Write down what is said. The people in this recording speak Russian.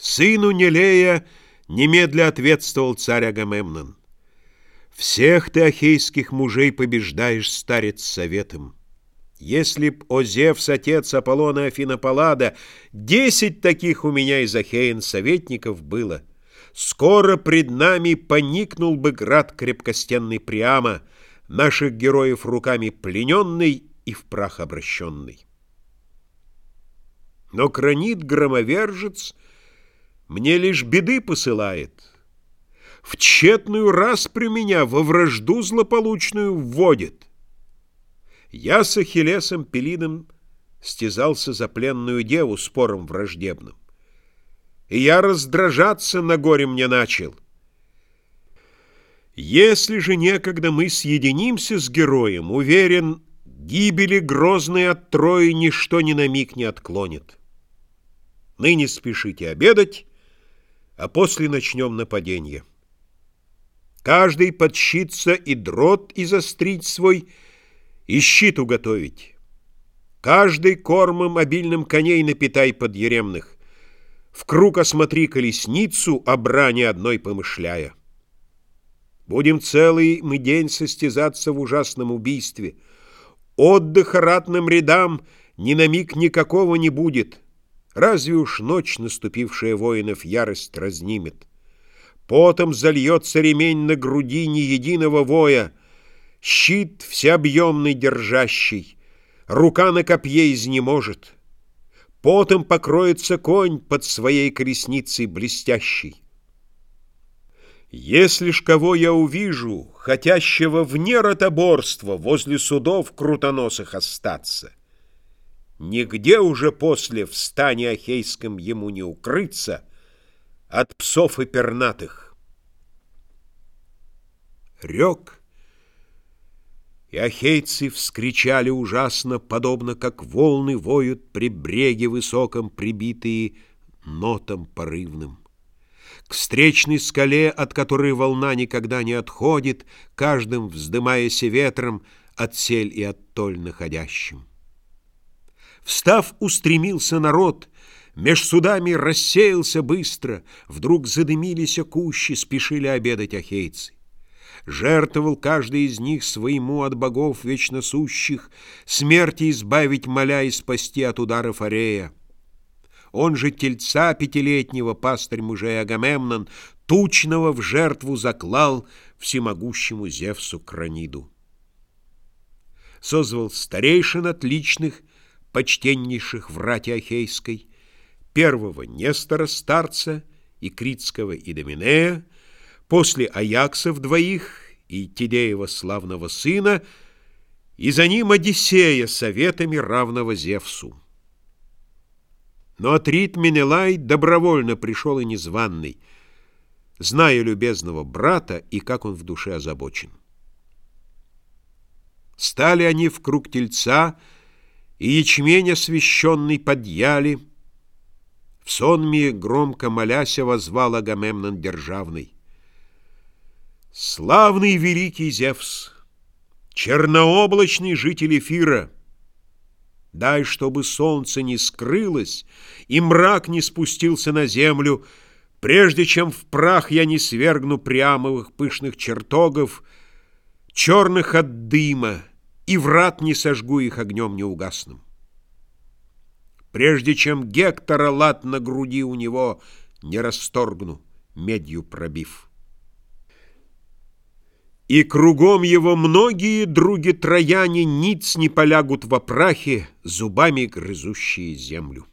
Сыну Нелея немедля ответствовал царь Агамемнон. Всех ты, ахейских мужей, побеждаешь, старец, советом. Если б, о Зевс, отец Аполлона Афина Паллада, десять таких у меня из Ахеин советников было, скоро пред нами поникнул бы град крепкостенный Приама, наших героев руками плененный и в прах обращенный. Но кранит громовержец — мне лишь беды посылает. В тщетную распрю меня во вражду злополучную вводит. Я с Ахиллесом Пелином стязался за пленную деву спором враждебным. И я раздражаться на горе мне начал. Если же некогда мы съединимся с героем, уверен, гибели грозной от Трои ничто ни на миг не отклонит. Ныне спешите обедать, а после начнем нападение. Каждый подщится и дрот изострить свой, и щит уготовить. Каждый кормом обильным коней напитай подъеремных. В круг осмотри колесницу, о брани одной помышляя. Будем целый мы день состязаться в ужасном убийстве. Отдыха ратным рядам ни на миг никакого не будет — Разве уж ночь, наступившая воинов, ярость разнимет? Потом зальется ремень на груди ни единого воя, Щит всеобъемный держащий, рука на копье изнеможет. Потом покроется конь под своей колесницей блестящей. Если ж кого я увижу, хотящего вне ротоборства возле судов крутоносых остаться, Нигде уже после в стане Ахейском ему не укрыться От псов и пернатых. Рек, и ахейцы вскричали ужасно, Подобно как волны воют при бреге высоком, Прибитые нотом порывным. К встречной скале, от которой волна никогда не отходит, Каждым вздымаясь ветром от сель и от толь находящим. Встав, устремился народ, Меж судами рассеялся быстро, Вдруг задымились кущи, спешили обедать ахейцы. Жертвовал каждый из них своему от богов вечно сущих Смерти избавить, моля и спасти от ударов Арея. Он же тельца пятилетнего, пастырь мужей Агамемнон, Тучного в жертву заклал всемогущему Зевсу Краниду. Созвал старейшин отличных, почтеннейших врати Ахейской, первого Нестора Старца и Критского Идоминея, после Аяксов двоих и Тидеева славного сына, и за ним Одиссея советами равного Зевсу. Но Атрит Менелай добровольно пришел и незваный, зная любезного брата и как он в душе озабочен. Стали они в круг тельца, и ячмень освященный подъяли. В сонме громко моляся возвал Агамемнон державный. Славный великий Зевс, чернооблачный житель Эфира, Дай, чтобы солнце не скрылось и мрак не спустился на землю, Прежде чем в прах я не свергну прямовых пышных чертогов, Черных от дыма, и врат не сожгу их огнем неугасным. Прежде чем Гектора лад на груди у него не расторгну, медью пробив. И кругом его многие други трояне ниц не полягут во прахе, зубами грызущие землю.